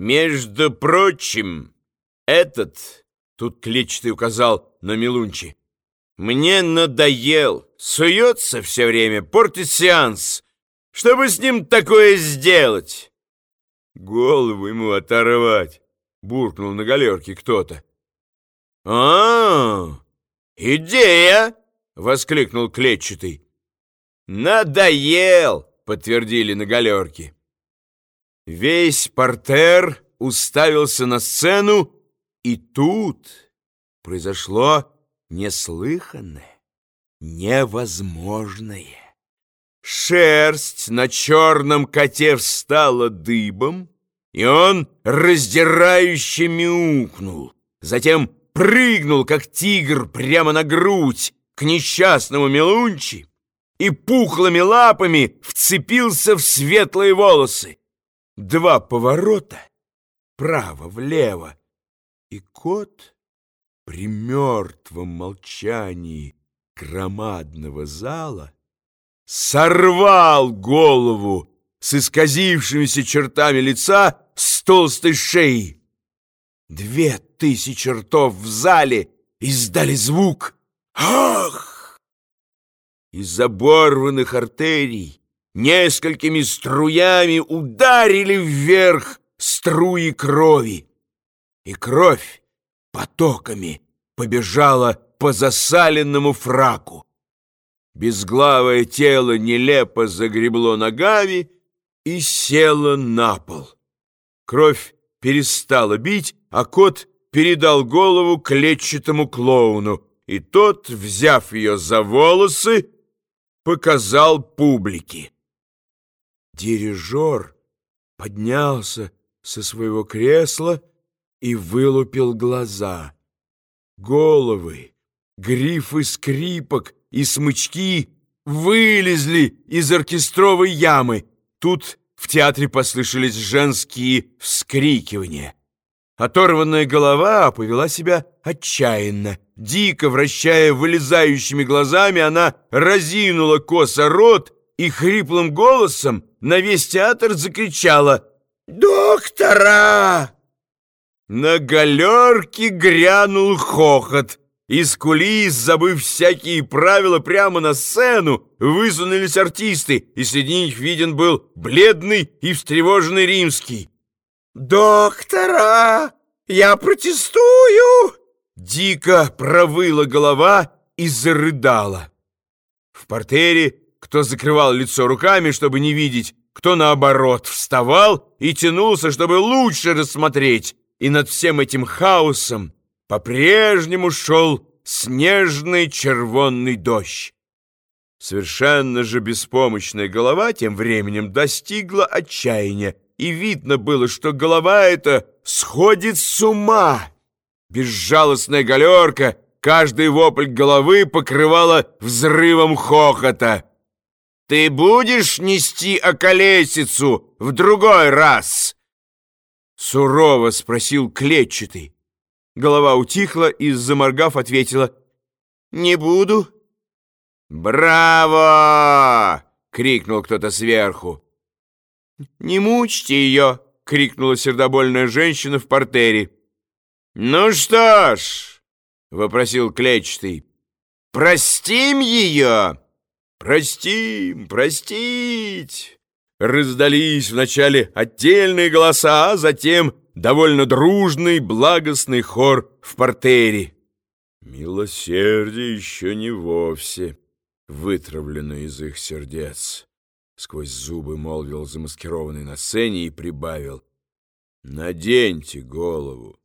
Между прочим, этот, тут клетчатый указал на Милунчи, мне надоел, суется все время, портит сеанс. Чтобы с ним такое сделать? Голову ему оторвать, буркнул на галерке кто-то. а, идея! — воскликнул клетчатый. «Надоел!» — подтвердили на галерке. Весь портер уставился на сцену, и тут произошло неслыханное, невозможное. Шерсть на черном коте встала дыбом, и он раздирающе мяукнул. Затем прыгнул, как тигр, прямо на грудь к несчастному Мелунчи и пухлыми лапами вцепился в светлые волосы. Два поворота, право-влево, и кот при мертвом молчании громадного зала сорвал голову с исказившимися чертами лица с толстой шеи. Две тысячи ртов в зале издали звук «Ах!» Из оборванных артерий несколькими струями ударили вверх струи крови, и кровь потоками побежала по засаленному фраку. Безглавое тело нелепо загребло ногами и село на пол. Кровь перестала бить, а кот передал голову клетчатому клоуну, и тот, взяв ее за волосы, показал публике. Дирижер поднялся со своего кресла и вылупил глаза. Головы, грифы скрипок и смычки вылезли из оркестровой ямы. Тут в театре послышались женские вскрикивания. Оторванная голова повела себя отчаянно. Дико вращая вылезающими глазами, она разинула косо рот и хриплым голосом на весь театр закричала «Доктора!». На галерке грянул хохот. Из кулис, забыв всякие правила, прямо на сцену высунулись артисты, и среди них виден был бледный и встревоженный римский. «Доктора, я протестую!» Дико провыла голова и зарыдала. В портере кто закрывал лицо руками, чтобы не видеть, кто, наоборот, вставал и тянулся, чтобы лучше рассмотреть. И над всем этим хаосом по-прежнему шел снежный червонный дождь. Совершенно же беспомощная голова тем временем достигла отчаяния и видно было, что голова эта сходит с ума. Безжалостная галерка, каждый вопль головы покрывала взрывом хохота. «Ты будешь нести околесицу в другой раз?» Сурово спросил клетчатый. Голова утихла и, заморгав, ответила «Не буду». «Браво!» — крикнул кто-то сверху. «Не мучьте ее!» — крикнула сердобольная женщина в портере. «Ну что ж!» — вопросил клетчатый. «Простим ее!» «Простим, простить!» Раздались вначале отдельные голоса, а затем довольно дружный, благостный хор в портере. Милосердие еще не вовсе вытравлено из их сердец. Сквозь зубы молвил замаскированный на сцене и прибавил. «Наденьте голову,